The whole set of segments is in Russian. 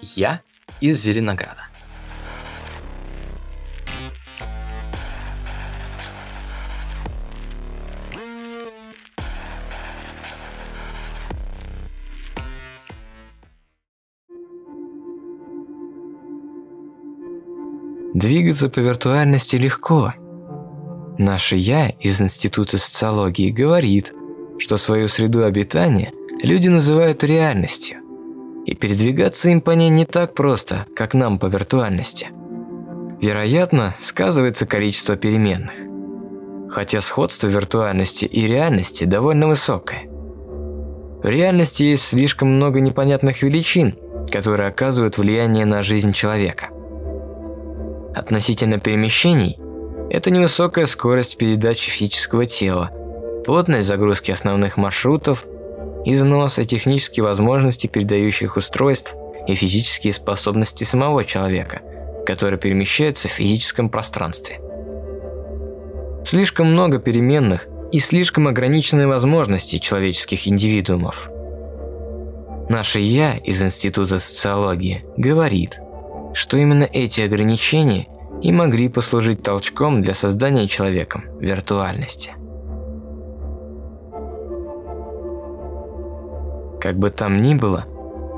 Я из Зеленограда. Двигаться по виртуальности легко. Наше «я» из Института социологии говорит, что свою среду обитания люди называют реальностью, и передвигаться им по ней не так просто, как нам по виртуальности. Вероятно, сказывается количество переменных, хотя сходство виртуальности и реальности довольно высокое. В реальности есть слишком много непонятных величин, которые оказывают влияние на жизнь человека. Относительно перемещений – это невысокая скорость передачи физического тела, плотность загрузки основных маршрутов, износ и технические возможности передающих устройств и физические способности самого человека, который перемещается в физическом пространстве. Слишком много переменных и слишком ограниченные возможности человеческих индивидуумов. Наше «я» из Института социологии говорит – что именно эти ограничения и могли послужить толчком для создания человеком виртуальности. Как бы там ни было,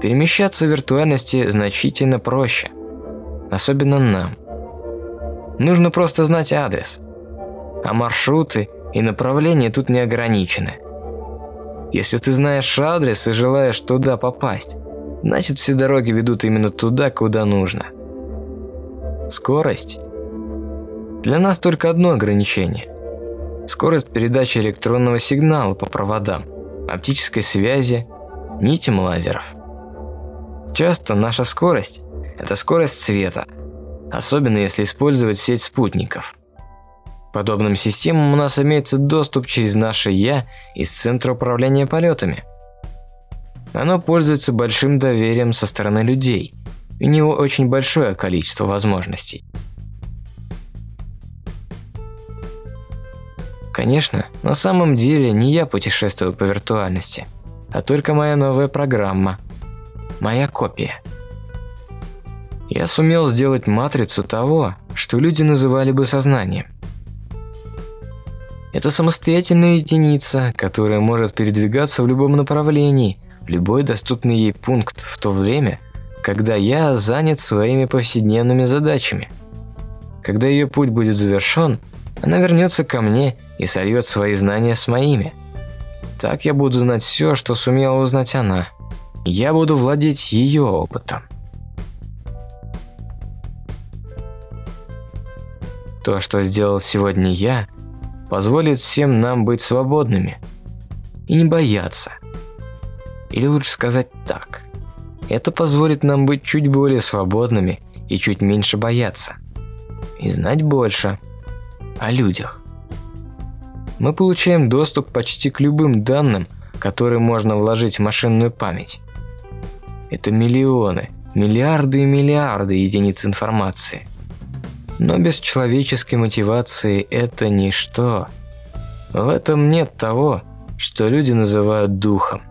перемещаться в виртуальности значительно проще, особенно нам. Нужно просто знать адрес, а маршруты и направления тут не ограничены. Если ты знаешь адрес и желаешь туда попасть, значит все дороги ведут именно туда, куда нужно. Скорость. Для нас только одно ограничение. Скорость передачи электронного сигнала по проводам, оптической связи, нитям лазеров. Часто наша скорость – это скорость света, особенно если использовать сеть спутников. Подобным системам у нас имеется доступ через наше «Я» из Центра управления полетами – оно пользуется большим доверием со стороны людей. У него очень большое количество возможностей. Конечно, на самом деле не я путешествую по виртуальности, а только моя новая программа. Моя копия. Я сумел сделать матрицу того, что люди называли бы сознанием. Это самостоятельная единица, которая может передвигаться в любом направлении, любой доступный ей пункт в то время, когда я занят своими повседневными задачами. Когда ее путь будет завершен, она вернется ко мне и сольет свои знания с моими. Так я буду знать все, что сумела узнать она. Я буду владеть ее опытом. То, что сделал сегодня я, позволит всем нам быть свободными и не бояться – или лучше сказать так. Это позволит нам быть чуть более свободными и чуть меньше бояться. И знать больше о людях. Мы получаем доступ почти к любым данным, которые можно вложить в машинную память. Это миллионы, миллиарды и миллиарды единиц информации. Но без человеческой мотивации это ничто. В этом нет того, что люди называют духом.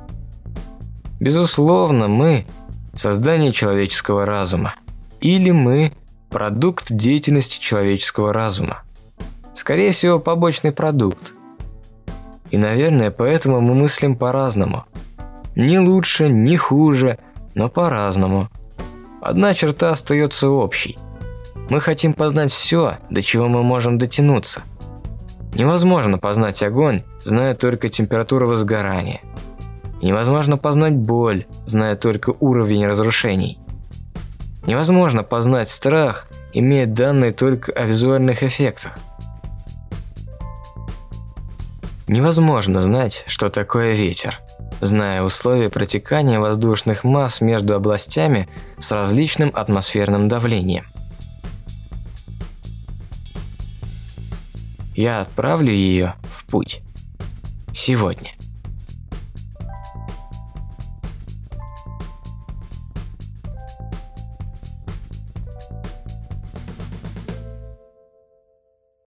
Безусловно, мы – создание человеческого разума. Или мы – продукт деятельности человеческого разума. Скорее всего, побочный продукт. И, наверное, поэтому мы мыслим по-разному. Не лучше, не хуже, но по-разному. Одна черта остается общей. Мы хотим познать все, до чего мы можем дотянуться. Невозможно познать огонь, зная только температуру возгорания – Невозможно познать боль, зная только уровень разрушений. Невозможно познать страх, имея данные только о визуальных эффектах. Невозможно знать, что такое ветер, зная условия протекания воздушных масс между областями с различным атмосферным давлением. Я отправлю ее в путь сегодня.